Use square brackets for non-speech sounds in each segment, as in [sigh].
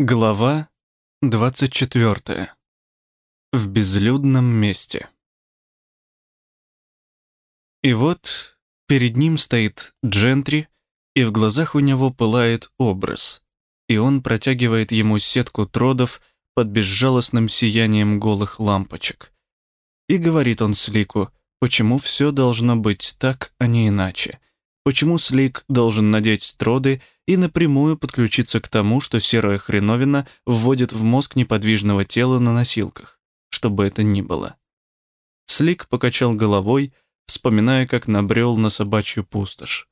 Глава 24. В безлюдном месте. И вот перед ним стоит Джентри, и в глазах у него пылает образ, и он протягивает ему сетку тродов под безжалостным сиянием голых лампочек. И говорит он Слику, почему все должно быть так, а не иначе — почему Слик должен надеть строды и напрямую подключиться к тому, что серая хреновина вводит в мозг неподвижного тела на носилках, что бы это ни было. Слик покачал головой, вспоминая, как набрел на собачью пустошь.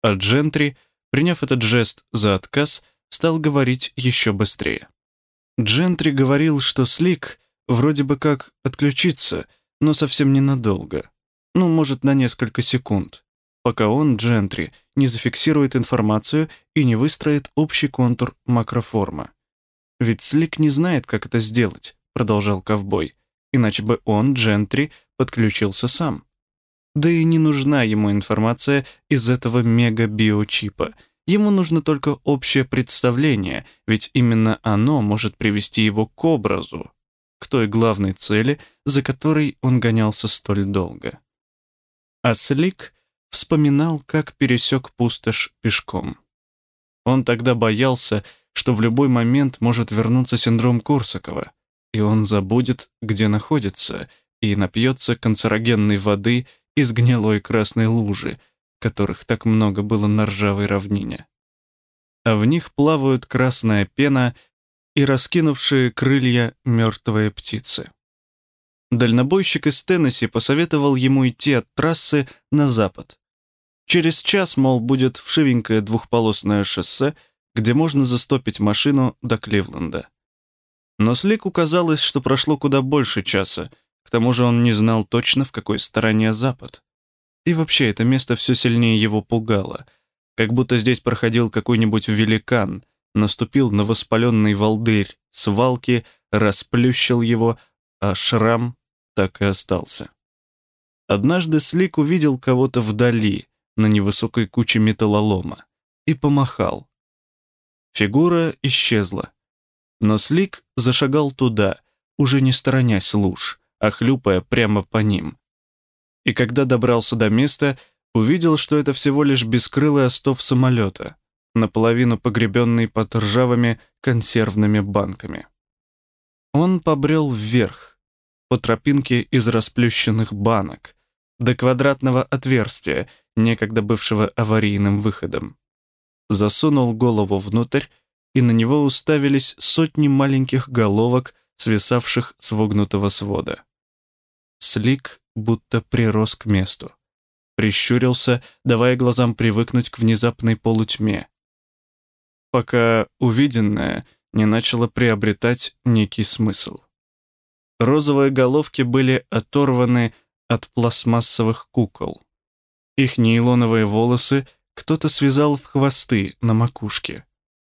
А Джентри, приняв этот жест за отказ, стал говорить еще быстрее. Джентри говорил, что Слик вроде бы как отключится, но совсем ненадолго. Ну, может, на несколько секунд пока он, Джентри, не зафиксирует информацию и не выстроит общий контур макроформа. «Ведь Слик не знает, как это сделать», — продолжал ковбой, «иначе бы он, Джентри, подключился сам. Да и не нужна ему информация из этого мега-биочипа. Ему нужно только общее представление, ведь именно оно может привести его к образу, к той главной цели, за которой он гонялся столь долго. А Слик вспоминал, как пересек пустошь пешком. Он тогда боялся, что в любой момент может вернуться синдром Корсакова, и он забудет, где находится, и напьется канцерогенной воды из гнилой красной лужи, которых так много было на ржавой равнине. А в них плавают красная пена и раскинувшие крылья мертвые птицы. Дальнобойщик из Теннесси посоветовал ему идти от трассы на запад. Через час, мол, будет вшивенькое двухполосное шоссе, где можно застопить машину до Кливленда. Но Слику казалось, что прошло куда больше часа, к тому же он не знал точно, в какой стороне запад. И вообще это место все сильнее его пугало, как будто здесь проходил какой-нибудь великан, наступил на воспаленный волдырь свалки, расплющил его, а шрам так и остался. Однажды Слик увидел кого-то вдали, на невысокой куче металлолома, и помахал. Фигура исчезла. Но Слик зашагал туда, уже не сторонясь луж, а хлюпая прямо по ним. И когда добрался до места, увидел, что это всего лишь бескрылый остов самолета, наполовину погребенный под ржавыми консервными банками. Он побрел вверх, по тропинке из расплющенных банок, до квадратного отверстия, некогда бывшего аварийным выходом. Засунул голову внутрь, и на него уставились сотни маленьких головок, свисавших с вогнутого свода. Слик будто прирос к месту. Прищурился, давая глазам привыкнуть к внезапной полутьме. Пока увиденное не начало приобретать некий смысл. Розовые головки были оторваны от пластмассовых кукол. Их нейлоновые волосы кто-то связал в хвосты на макушке,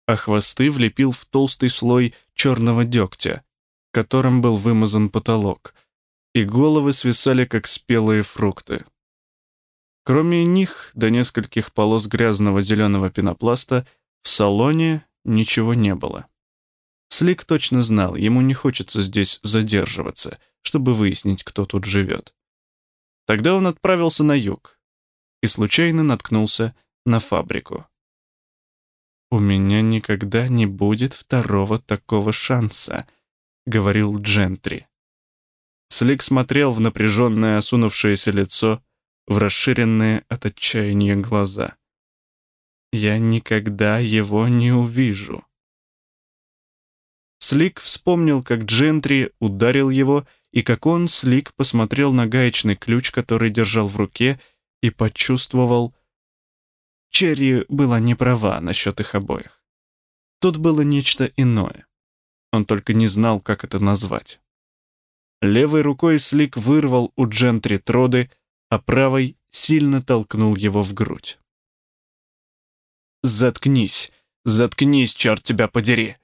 а хвосты влепил в толстый слой черного дегтя, которым был вымазан потолок, и головы свисали, как спелые фрукты. Кроме них, до нескольких полос грязного зеленого пенопласта, в салоне ничего не было. Слик точно знал, ему не хочется здесь задерживаться, чтобы выяснить, кто тут живет. Тогда он отправился на юг и случайно наткнулся на фабрику. «У меня никогда не будет второго такого шанса», — говорил Джентри. Слик смотрел в напряженное осунувшееся лицо, в расширенные от отчаяния глаза. «Я никогда его не увижу». Слик вспомнил, как Джентри ударил его, и как он, Слик, посмотрел на гаечный ключ, который держал в руке, и почувствовал... Черри была не права насчет их обоих. Тут было нечто иное. Он только не знал, как это назвать. Левой рукой Слик вырвал у Джентри троды, а правой сильно толкнул его в грудь. «Заткнись! Заткнись, черт тебя подери!»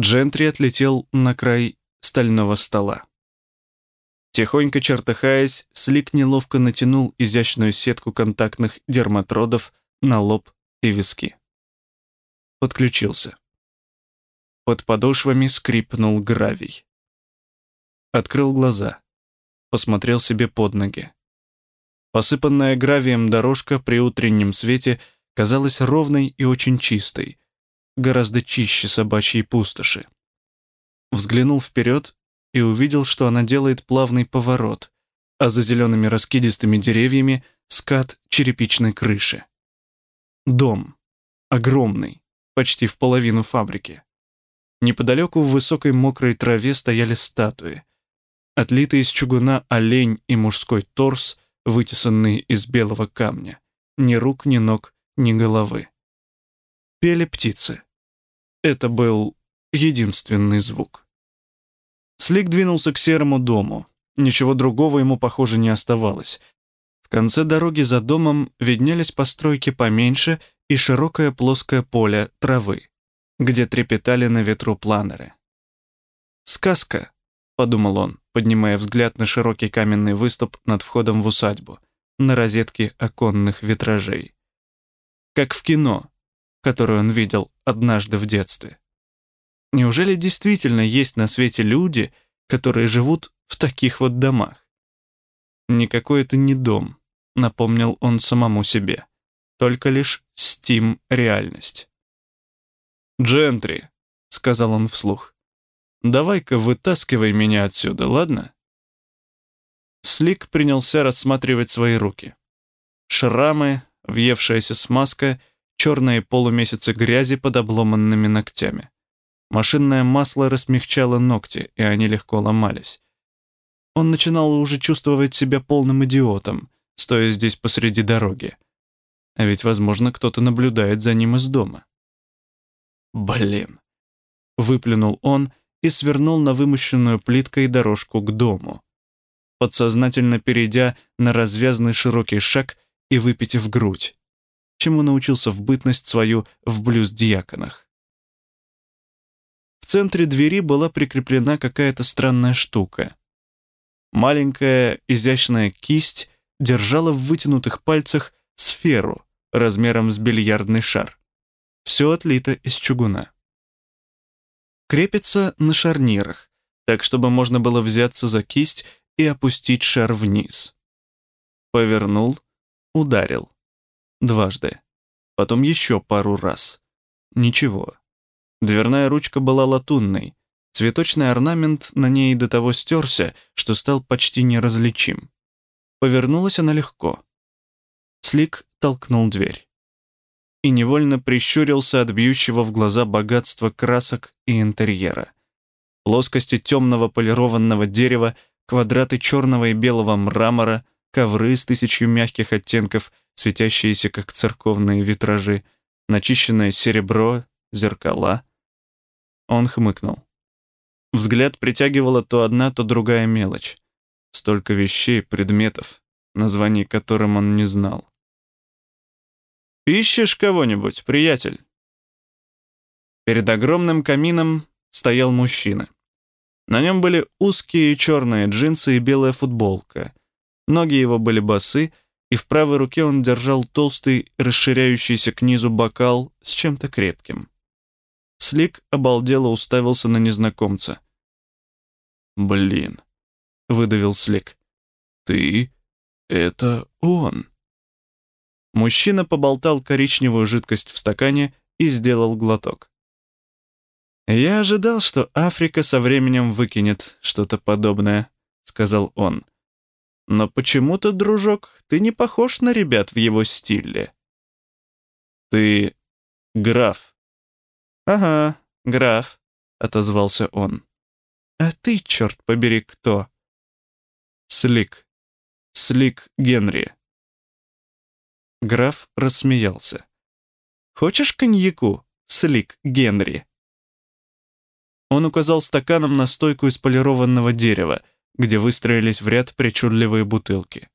Джентри отлетел на край стального стола. Тихонько чертыхаясь, Слик неловко натянул изящную сетку контактных дерматродов на лоб и виски. Подключился. Под подошвами скрипнул гравий. Открыл глаза. Посмотрел себе под ноги. Посыпанная гравием дорожка при утреннем свете казалась ровной и очень чистой, гораздо чище собачьей пустоши. Взглянул вперед и увидел, что она делает плавный поворот, а за зелеными раскидистыми деревьями скат черепичной крыши. Дом. Огромный, почти в половину фабрики. Неподалеку в высокой мокрой траве стояли статуи. Отлитый из чугуна олень и мужской торс, вытесанные из белого камня. Ни рук, ни ног, ни головы. Пели птицы. Это был единственный звук. Слик двинулся к серому дому. Ничего другого ему, похоже, не оставалось. В конце дороги за домом виднелись постройки поменьше и широкое плоское поле травы, где трепетали на ветру планеры. «Сказка», — подумал он, поднимая взгляд на широкий каменный выступ над входом в усадьбу, на розетки оконных витражей. Как в кино, которое он видел однажды в детстве. Неужели действительно есть на свете люди, которые живут в таких вот домах? Никакой это не дом, напомнил он самому себе. Только лишь стим-реальность. «Джентри», — сказал он вслух, — «давай-ка вытаскивай меня отсюда, ладно?» Слик принялся рассматривать свои руки. Шрамы, въевшаяся смазка — черные полумесяцы грязи под обломанными ногтями. Машинное масло рассмягчало ногти, и они легко ломались. Он начинал уже чувствовать себя полным идиотом, стоя здесь посреди дороги. А ведь, возможно, кто-то наблюдает за ним из дома. «Блин!» — выплюнул он и свернул на вымощенную плиткой дорожку к дому, подсознательно перейдя на развязный широкий шаг и выпитив грудь чему научился в бытность свою в блюз-диаконах. В центре двери была прикреплена какая-то странная штука. Маленькая изящная кисть держала в вытянутых пальцах сферу размером с бильярдный шар. Все отлито из чугуна. Крепится на шарнирах, так чтобы можно было взяться за кисть и опустить шар вниз. Повернул, ударил. Дважды. Потом еще пару раз. Ничего. Дверная ручка была латунной. Цветочный орнамент на ней до того стерся, что стал почти неразличим. Повернулась она легко. Слик толкнул дверь. И невольно прищурился от бьющего в глаза богатства красок и интерьера. Плоскости темного полированного дерева, квадраты черного и белого мрамора, ковры с тысячью мягких оттенков, светящиеся как церковные витражи, начищенное серебро, зеркала. Он хмыкнул. Взгляд притягивала то одна, то другая мелочь. Столько вещей, предметов, названий которым он не знал. «Ищешь кого-нибудь, приятель?» Перед огромным камином стоял мужчина. На нем были узкие черные джинсы и белая футболка — Ноги его были босы, и в правой руке он держал толстый, расширяющийся к низу бокал с чем-то крепким. Слик обалдело уставился на незнакомца. «Блин», — выдавил Слик. «Ты? Это он». Мужчина поболтал коричневую жидкость в стакане и сделал глоток. «Я ожидал, что Африка со временем выкинет что-то подобное», — сказал он. Но почему-то, дружок, ты не похож на ребят в его стиле. Ты граф. Ага, граф, отозвался он. А ты, черт побери, кто? Слик. Слик Генри. Граф рассмеялся. «Хочешь коньяку, Слик Генри?» Он указал стаканом на стойку из полированного дерева — где выстроились в ряд причудливые бутылки.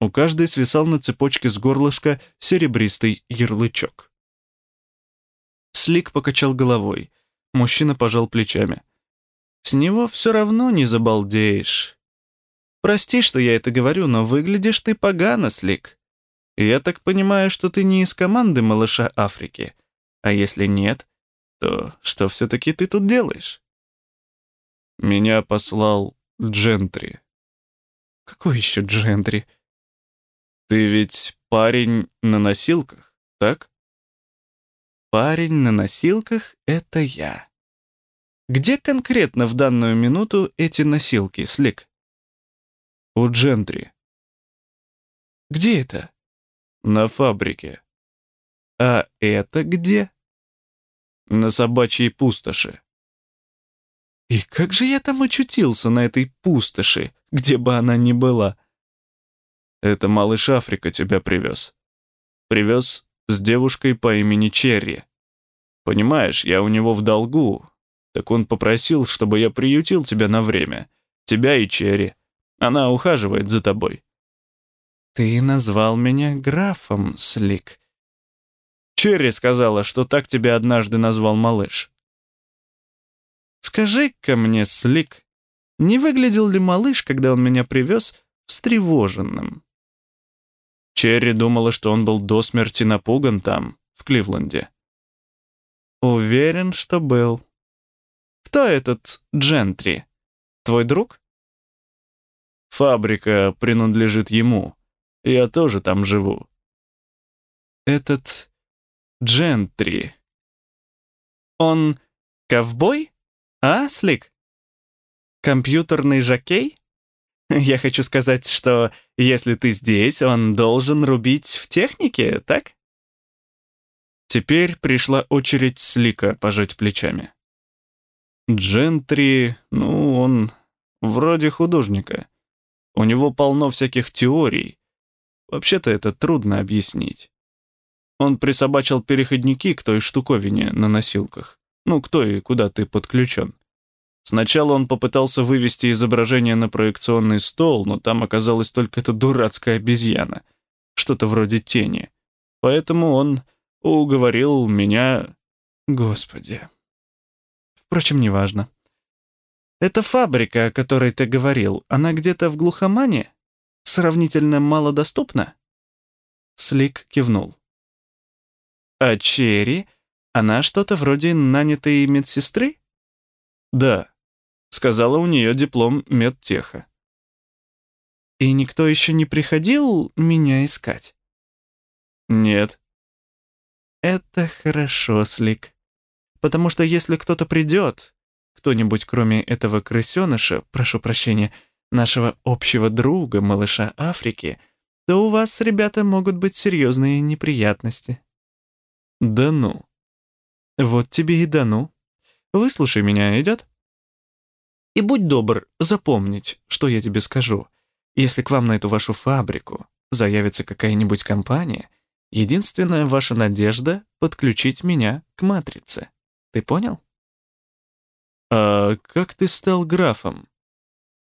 У каждой свисал на цепочке с горлышка серебристый ярлычок. Слик покачал головой. Мужчина пожал плечами. «С него все равно не забалдеешь. Прости, что я это говорю, но выглядишь ты погано, Слик. Я так понимаю, что ты не из команды малыша Африки. А если нет, то что все-таки ты тут делаешь?» «Меня послал Джентри». «Какой еще Джентри?» «Ты ведь парень на носилках, так?» «Парень на носилках — это я». Где конкретно в данную минуту эти носилки, Слик? У Джентри. Где это? На фабрике. А это где? На собачьей пустоши. И как же я там очутился на этой пустоши, где бы она ни была? Это малыш Африка тебя привез. Привез с девушкой по имени Черри. Понимаешь, я у него в долгу, так он попросил, чтобы я приютил тебя на время. Тебя и Черри. Она ухаживает за тобой». «Ты назвал меня графом, Слик». Черри сказала, что так тебя однажды назвал малыш. «Скажи-ка мне, Слик, не выглядел ли малыш, когда он меня привез, встревоженным?» Черри думала, что он был до смерти напуган там, в Кливленде. «Уверен, что был. Кто этот Джентри? Твой друг?» Фабрика принадлежит ему. Я тоже там живу. Этот Джентри. Он ковбой? А, Слик? Компьютерный жокей? [laughs] Я хочу сказать, что если ты здесь, он должен рубить в технике, так? Теперь пришла очередь Слика пожать плечами. Джентри, ну, он вроде художника. У него полно всяких теорий. Вообще-то это трудно объяснить. Он присобачил переходники к той штуковине на носилках. Ну, кто и куда ты подключен. Сначала он попытался вывести изображение на проекционный стол, но там оказалась только эта дурацкая обезьяна. Что-то вроде тени. Поэтому он уговорил меня... Господи. Впрочем, неважно. Эта фабрика, о которой ты говорил, она где-то в глухомане? Сравнительно малодоступна?» Слик кивнул. «А Черри, она что-то вроде нанятой медсестры?» «Да», — сказала у нее диплом медтеха. «И никто еще не приходил меня искать?» «Нет». «Это хорошо, Слик. Потому что если кто-то придет, кто-нибудь, кроме этого крысеныша, прошу прощения, нашего общего друга, малыша Африки, то у вас, ребята, могут быть серьезные неприятности». «Да ну». «Вот тебе и да ну. Выслушай меня, идет?» «И будь добр запомнить, что я тебе скажу. Если к вам на эту вашу фабрику заявится какая-нибудь компания, единственная ваша надежда — подключить меня к матрице. Ты понял?» «А как ты стал графом?»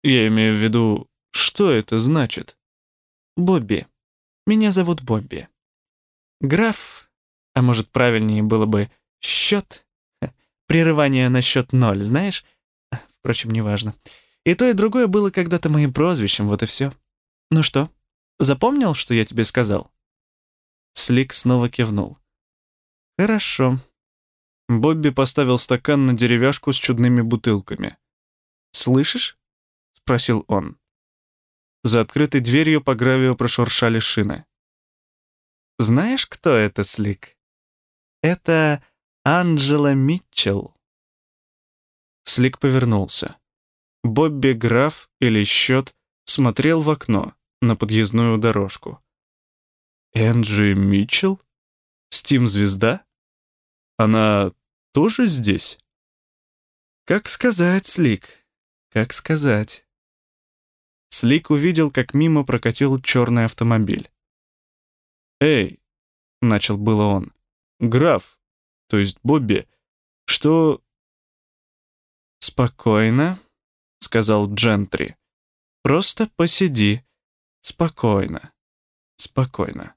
«Я имею в виду, что это значит?» «Бобби. Меня зовут Бобби. Граф, а может, правильнее было бы счет? Прерывание на счет ноль, знаешь? Впрочем, неважно. И то, и другое было когда-то моим прозвищем, вот и все. Ну что, запомнил, что я тебе сказал?» Слик снова кивнул. «Хорошо. Бобби поставил стакан на деревяшку с чудными бутылками. «Слышишь?» — спросил он. За открытой дверью по гравию прошуршали шины. «Знаешь, кто это, Слик? Это Анджела Митчелл». Слик повернулся. Бобби Граф или Счет смотрел в окно на подъездную дорожку. «Энджи Митчелл? Стим-звезда?» Она тоже здесь? Как сказать, Слик, как сказать. Слик увидел, как мимо прокатил черный автомобиль. «Эй!» — начал было он. «Граф, то есть Бобби, что...» «Спокойно», — сказал Джентри. «Просто посиди. Спокойно. Спокойно».